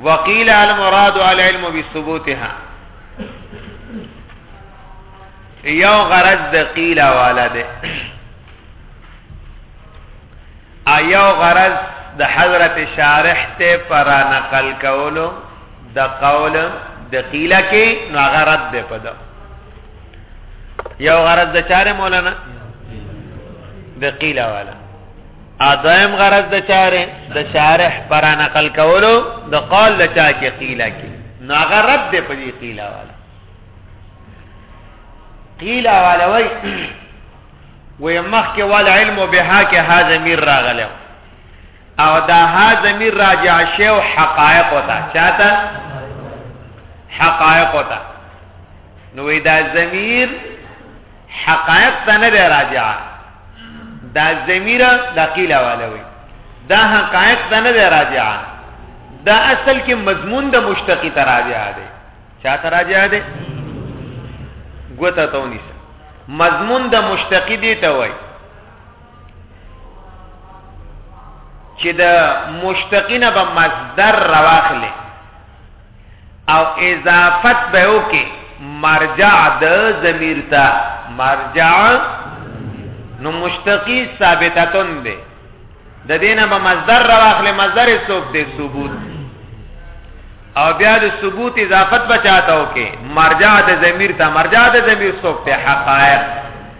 وقيل المراد العلم بثبوتها یو غرض د قیل والا ده ایو غرض د حضرت شارح ته پر نقل کولو د قول د قیل کې نو غرض ده پدو یو غرض د چاره مولانا د قیل والا ادم غرض د چاره د شارح پر نقل کولو د قول د چا کې قیل کې نو هغه رد دی په دې قیل والا قیل والا وای وې مخکې ول علم بها کې ها ضمیر راغله او دا ها ضمیر راجع شی او حقایق وتا چاته حقایق وتا نو دا ضمیر حقایق ته نه دی راجعه دا ضمیر د قیل حواله وي دا حقایق ته نه دی راجعه دا اصل کې مضمون د مشتقی ته راجعه دی چا ته راجعه دی ګوته ته ونیسه مضمون د مشتقی دی ته وایي چې د مشتقینه به مصدر رواخلې او اضافت به وکي مرجع د ضمیر ته مرجع نو مشتقی ثابتتون دی د دینه به مصدر راخلې مصدر څوک دی ثبوت او بیا د ثبوت اضافت بچاته وکي مرجع د ضمیر ته مرجع د ضمیر څوک ته حقائق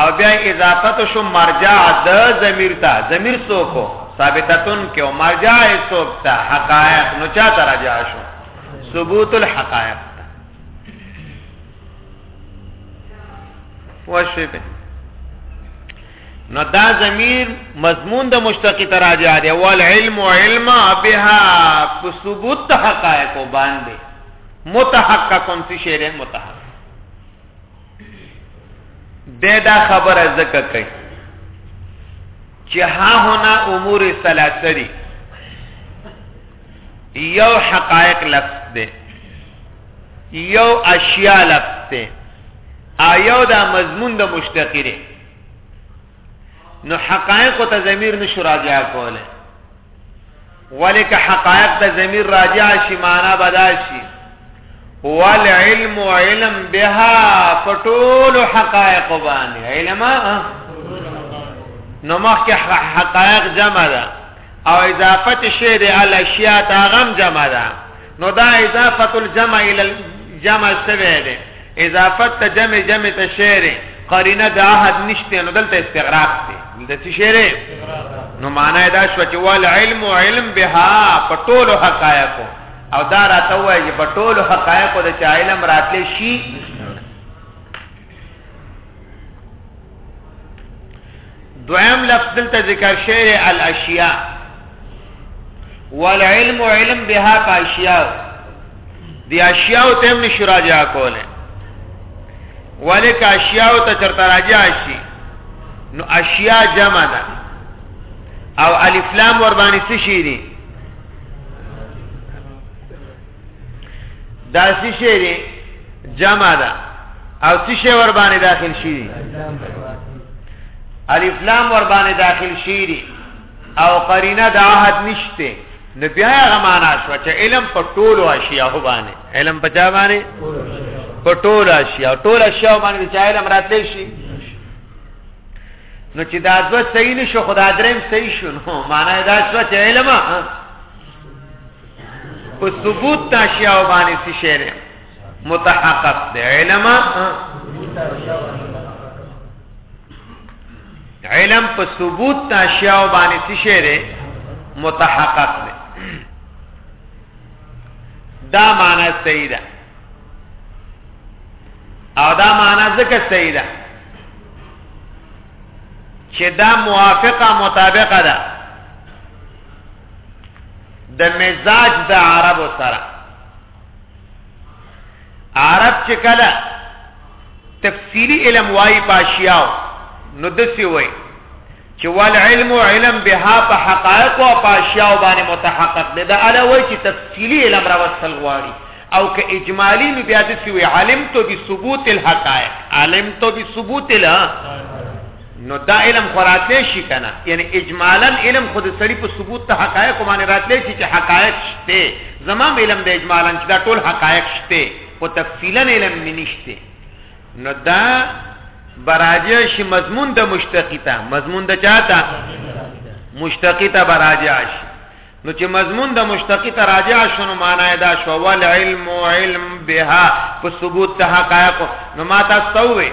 او بیا اضافت شو مرجع د ضمیر ته ضمیر سوکو ثابتتن کې او مرجع سوک ته حقائق نو چا ته راجع شو ثبوت الحقائق وشوی په نو دا ضمیر مضمون د مشتقی ته راجع دی اول علم او علم بها ثبوت حقائق باندې متحققن فی شیء متحقق ده دا خبره ذکر کوي چې ها هنا امور ثلاثه دي یو حقائق لفظ ده یو اشیاء لفظ ده آیو دا مضمون د مشتقی دی نو حقایق ته ضمیر نشو راځي کوله ولی که حقایق ته ضمیر راجع شي معنا بدا شي والعلم علم بها فطول حقائق باندې علم نو مخکې حقائق جمع ده او اضافت شی دی الاشیاء تاغم جمع ده نو دا اضافه الجمع الى الجمع سوی دی اضافه ته جمع جمع ته شعر قرینه د عهد نشته نو دلته استغراق دی دلته څه شعر نو معنا دا شو چې ول علم علم بها په ټولو حقایقو او دا راته وایي په ټولو حقایقو د چا علم راتلی شي دویم لفظ دلته ذکر شعر الاشیاء والعلم علم بها فاشیاء دی اشیاء ته هم نشو راجع کوله ولیک اشیاء ته چرته راجع شي نو اشیاء جمع ده او الف لام ور باندې څه شي دي دا څه شی دی جمع ده او څه شی ور باندې داخل شي دي الف لام ور باندې داخل شي دي او قرینه د عهد نشته نو بیا هغه معنا شو چې علم په ټولو اشیاء باندې علم په چا باندې په ټولو اشیاء ټول اشیاء باندې چې علم راتلی شي نو چې دا دوه صحیح نشو خدای دریم صحیح شو نو معنا دا شو چې علم په ثبوت د اشیاء باندې څه شی دی متحقق دی علم علم په ثبوت د اشیاء باندې څه شی دی متحقق دی دا معنا صحیح ده او دا معنا ځکه صحیح ده چې دا موافقه مطابقه ده د مزاج د عربو سره عرب چې کله تفصیلی علم وای پاشیاو نو دسی وای چې ول علم او علم بها په حقایق او پاشیاو باندې متحقق دی دا اله وای چې تفصیلی علم را وصل غواړي او که اجمالی نو بیا دسی وای علم تو بثبوت الحقائق علم تو بثبوت الحقائق نو دا علم خو راتلی شي کنه یعنی اجمالا علم خو د سړی په ثبوت ته حقایق باندې راتلی شي چې حقایق شته زمام علم د اجمالا چې دا ټول حقایق شته او تفصیلا علم مې نشته نو دا براجع شي مضمون د مشتقی ته مضمون د چاته مشتقی ته براجع شي نو چې مضمون د مشتقی ته راجع شونه معنا دا شو ول علم علم بها په ثبوت ته حقایق نو ما تاسو ته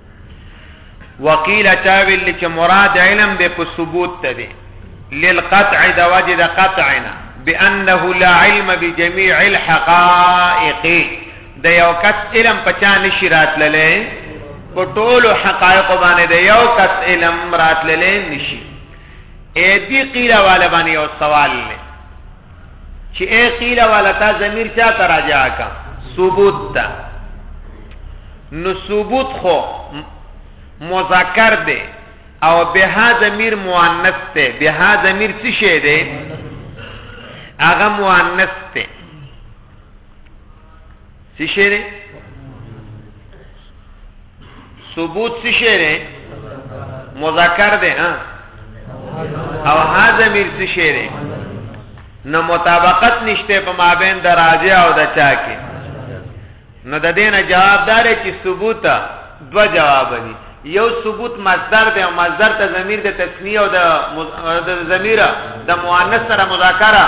وقیل چا ویل چې مراد علم دی په ثبوت ته دی للقطع د وجه د قطعنا بانه لا علم بجميع الحقائق د یو کس علم پچا نشی راتللې په ټولو حقایق باندې د یو کس علم راتللې نشي اې دې قیل والا باندې یو سوال نه چې اے قیل ولتا ضمیر چا ته راجع کا ثبوت ته نو ثبوت خو مذکر دی او به ضمیر مؤنث دی به ضمیر څه شی دی هغه مؤنث دی څه شی دی ثبوت څه شی دی مذکر دی ها او ها ضمیر څه شی دی نو مطابقت نشته په مابین د راجع او د چا کې نو د دینه جواب دار چې ثبوت دو جواب دي یو ثبوت مصدر دی او مصدر ته ضمیر د تسنیه او د ضمیر د مؤنث سره مذاکره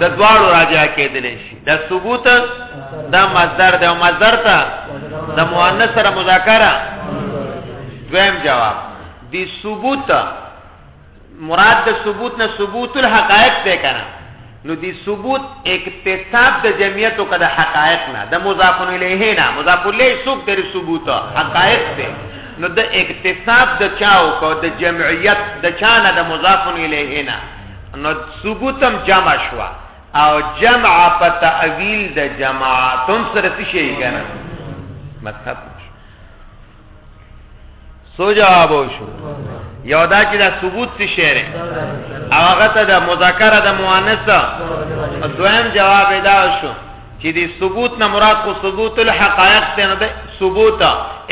د دواړو راجع کېدلی شي د ثبوت دا مصدر دی او مصدر ته د مؤنث سره مذاکره دویم جواب دی ثبوت مراد د ثبوت نه ثبوت الحقائق دی کنه نو دی ثبوت اکتساب د جمعیت او کده حقائق نه د مضاف الیه نه مضاف الیه ثبوت د ثبوت حقائق دی نو د اکتساب د چاو کو د جمعیت د چانه د مضاف الیه نه نو ثبوتم جمع شوا او جمع په تاویل د جماعت هم سره څه شي کنه مذهب سو جواب وشو یو دا چې دا ثبوت څه شعر هغه ته د مذکر د مؤنث دویم جواب دا شو چې د ثبوت نه مراد خو ثبوت الحقائق ته نه ده ثبوت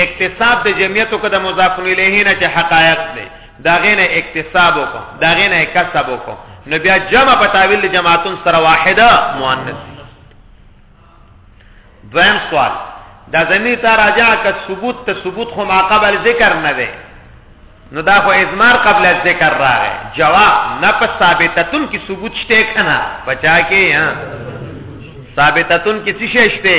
اکتساب د جمعیت او د مضاف الیه نه چې حقائق دي دا غینه اکتساب وکړه دا غینه کسب وکړه نو بیا جمع په تعویل جماعتون سره واحده مؤنث دویم سوال دا زمیر ته راجع ک ثبوت ته ثبوت خو ما قبل ذکر نه دی نو دا خو ازمار قبل ذکر راغی جواب نه په ثابتتون کې ثبوت شته کنه بچا کې ها ثابتتون کې څه شته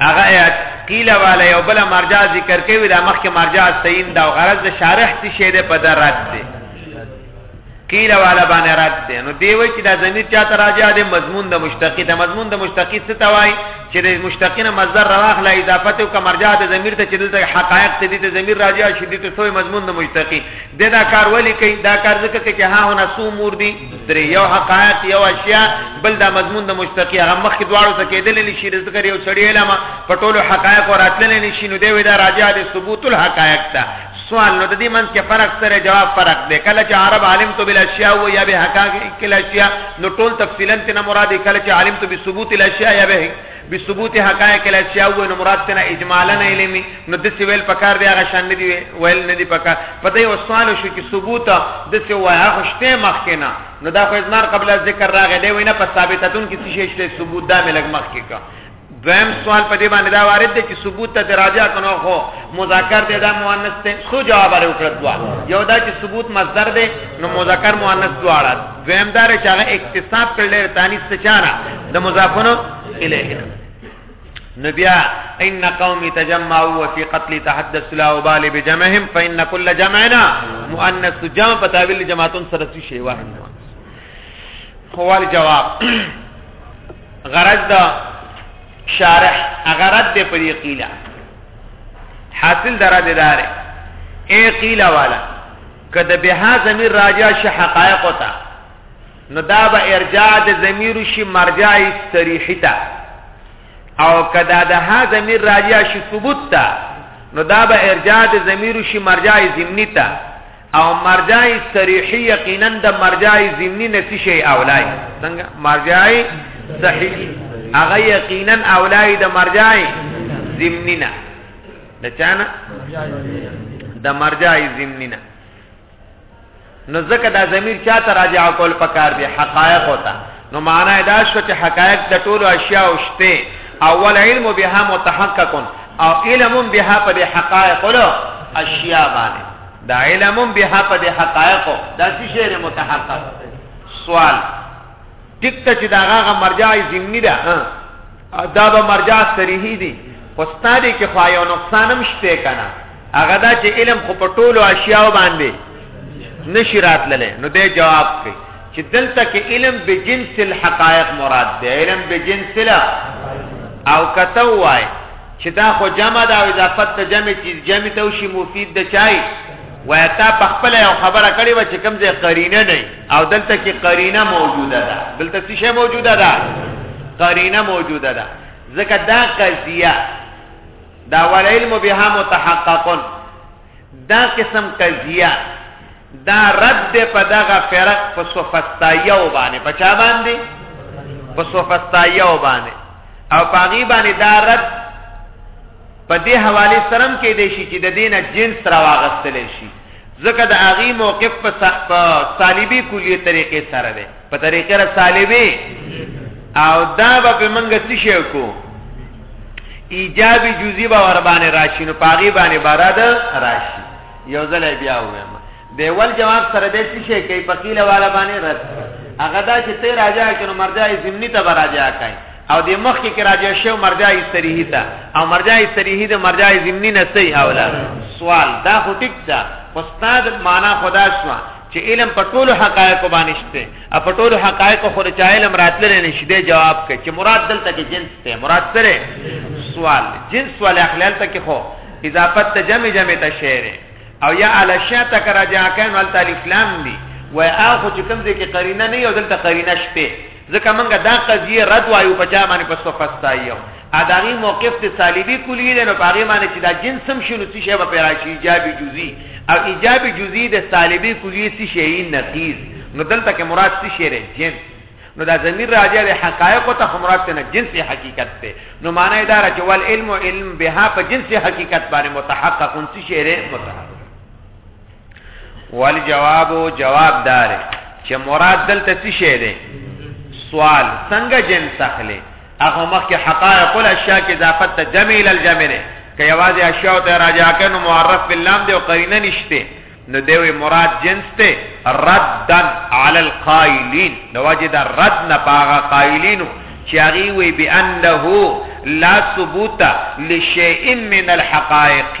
هغه آیات قیل والا یو بل مرجع ذکر کوي دا مخکې مرجع سین دا غرض د شارح څه شه ده په درات دی قیل والا باندې رد دی نو دی وای چې دا ضمیر چا ته راځي د مضمون د مشتقی د مضمون د مشتقی څه ته وای چې د مشتقی نه مصدر راخلا اضافه ته کوم مرجع د ضمیر ته چې دلته حقایق ته دي ته ضمیر راځي شدید ته سوې مضمون د مشتقی د دا کار ولی کوي دا کار ځکه چې ها هو نسو مور دی درې یو حقایت یو اشیاء بل دا مضمون د مشتقی هغه مخ کې دواړو ته کېدل نه شي ذکر یو سړی علم په ټولو حقایق او راتل نه شي نو دی وی دا راجع د ثبوت الحقایق ته سوال نو د دې منځ کې فرق سره جواب فرق دی کله چې عرب عالم تو بل اشیاء و یا به حقایق کله اشیاء نو ټول تفصیلا تنه مراد کله چې عالم تو به ثبوت الاشیاء یا به بثبوت حقائق الاشیاء و نو مراد تینا اجمالا علمی نو د سی ویل پکار دی هغه شان دی ویل نه دی پکار پته یو سوال شو چې ثبوت د سی وای هغه شته مخکنا نو دا خو ازمار قبل ذکر راغی دی وینه په ثابتتون کې څه شته ثبوت دا ملګ مخکې کا دویم سوال په دې باندې دا وارد دی چې ثبوت ته راجع کنو خو مذکر دی دا مؤنث دی خو جواب ورکړ دوا یو دا چې ثبوت مصدر دی نو مذکر مؤنث دواړه دویم دار چې هغه اکتساب کړل لري تانیس ته چاره د مضافونو الیه نبیا ان قوم تجمعوا وفي قتل تحدث لا وبال بجمعهم فان كل جمعنا مؤنث جمع بتاویل جماعتون سره څه شی واحد خوال جواب غرض دا شارح غرض دې په دې قیله حاصل درجه دار اے قیله والا که د بها ضمیر راجع شي حقایقو ته نو دا به ارجاع د ضمیر شي مرجع صریحی ته او که دا د ها ضمیر راجع شي ثبوت ته نو دا به ارجاع د ضمیر شي مرجع ضمنی ته او مرجع صریحی یقینا د مرجع ضمنی نسی شي اولای څنګه مرجع صحیح هغه یقینا اولای د مرجع ضمنی نه د چانه د مرجع زمنینا نو ځکه دا ضمیر چاته راجع کول پکار دی حقایق ہوتا نو معنا دا شو چې حقایق د ټولو اشیاء او شته اول علم بها متحقق او علم بها په حقایق له اشیاء باندې دا علم بها په حقایق دا څه شی متحقق سوال ټیک ته چې دا هغه مرجع ضمنی ده دا به مرجع صریحی دي خو ستادي کې خو یو نقصان هم شته کنه هغه دا چې علم خو په ټولو اشیاء باندې نشی راتللی نو دې جواب کوي چې دلته کې علم به جنس الحقائق مراد دی علم به جنس لا او کته وای چې دا خو جمع دا او اضافت ته جمع چې جمع ته شي مفید د چای وای تا په خپل یو خبره کړې و چې کوم ځای قرینه نه او دلته کې قرینه موجوده ده دلته څه شی موجوده ده قرینه موجوده ده ځکه دا قضیه دا ول علم بها متحقق دا قسم قضیه دا رد په دغه فرق په سوفستایو باندې په چا باندې په سوفستایو باندې او پاغي باندې دا رد په دې حواله سرم کې دی شي چې د دینه جنس راوغستل شي ځکه د هغې موقف په سالبي کلیه طریقې سره دی په طریقې را سالبي او دا به په منګه څه شي کو ایجابي جزئی به ور باندې راشي نو پاغي باندې باراد راشي یو ځل بیا وایم دی ول جواب سره دې څه شي کوي فقیله والا باندې رد هغه دا چې ته راځه کینو مرجع زمینی ته راځه کوي او د مخکې کې راجع شو مرجع استریحی ته او مرجع استریحی د مرجع ضمنی نه صحیح اوله سوال دا خو ټیک ده استاد معنا خدا شوا چې علم په ټولو حقایق باندې شته او په ټولو حقایق خو چا علم راتلل نه شي د جواب کوي چې مراد دلته کې جنس ته مراد سره سوال جنس ول اخلال ته کې خو اضافت ته جمع جمع ته شعر او یا علی شیا ته کرا جا کین ول تالیف لام دی و اخو چې کوم دې کې قرینه نه یو دلته قرینه شته ځکه موږ دا قضیه رد وایو په چا باندې په سوفسطایو ا د هغې موقف د صلیبي کلیې دی نو په هغې باندې چې دا جنس هم شي نو څه شی به پرې راشي ایجاب جزي او ایجاب جزي د صلیبي کلیې څه شی نقیض نو دلته کې مراد څه شی دی جنس نو دا ضمیر راجع د حقایقو ته مراد ته نه جنس حقیقت دی نو معنی دا چې والعلم علم بها په جنس حقیقت باندې متحقق څه شی دی متحقق ولی جواب او جواب دار چې مراد دلته څه شی دی سوال څنګه جنس اخلي هغه مخکې حقائق الاشیاء کې اضافت ته جمع ال الجمع نه کې یوازې اشیاء ته راجع کینو معرف باللام دی او قرینه نشته نو دوی مراد جنس ته ردن علی القائلین نو واجد رد نه پاغه قائلینو چې هغه وی بانه لا ثبوت لشیء من الحقائق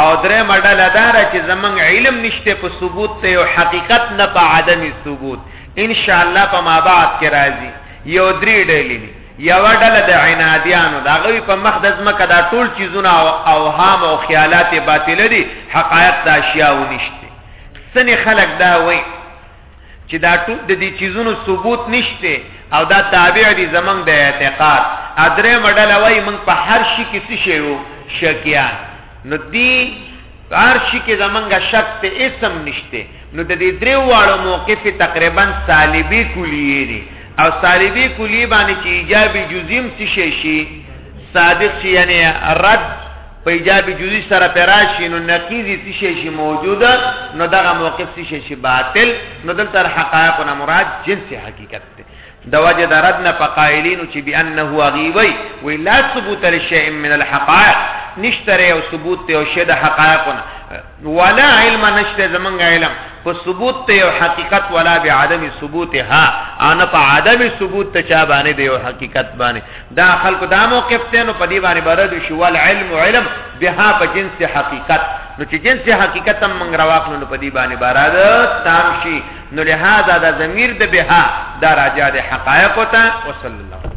او درې مډل دار چې زمنګ علم نشته په ثبوت ته او حقیقت نه په عدم ثبوت ان شاء الله په ما بعد کې راځي یو درې ډلې دي یو ډله د عنادیانو دا غوي په مخ د زمکه دا ټول چیزونه او اوهام او خیالات باطل دي حقایق د اشیاء نشته سني خلق دا وایي چې دا ټول د دې چیزونو ثبوت نشته او دا تابع دي زمونږ د اعتقاد ا درېیمه ډله وایي مونږ په هر شي کې څه شی یو شکیان نو دي هر شي کې زمونږ شک ته اسم نشته نو د دې درې واړو موقف تقریبا سالبي کلیه دي او سالبي کلیه باندې چې ایجابي جزیم څه شي شي صادق شي یعنی رد په ایجاب جزئی سره پراشي نو نقیض څه شي شي موجود نو دغه موقف څه شي شي باطل نو دلته حقایق نه مراد جنس حقیقت دی د وجه د رد نه فقائلین چې بانه غیبی و لا ثبوت لشیء من الحقائق نشتره او ثبوت ته او شی د حقایق نه ولا علم نشته زمنګ علم په ثبوت ته یو حقیقت ولا به عدم ثبوت ها انا په عدم ثبوت ته چا باندې دی یو حقیقت باندې دا خلق دا موقف ته نو په دې باندې برد شو ول علم علم بها په جنس حقیقت نو چې جنس حقیقت هم منګ راوخلو نو په دې باندې برد تام شي نو لهدا دا ضمیر د بها دا راجا د حقایق ته وصلی الله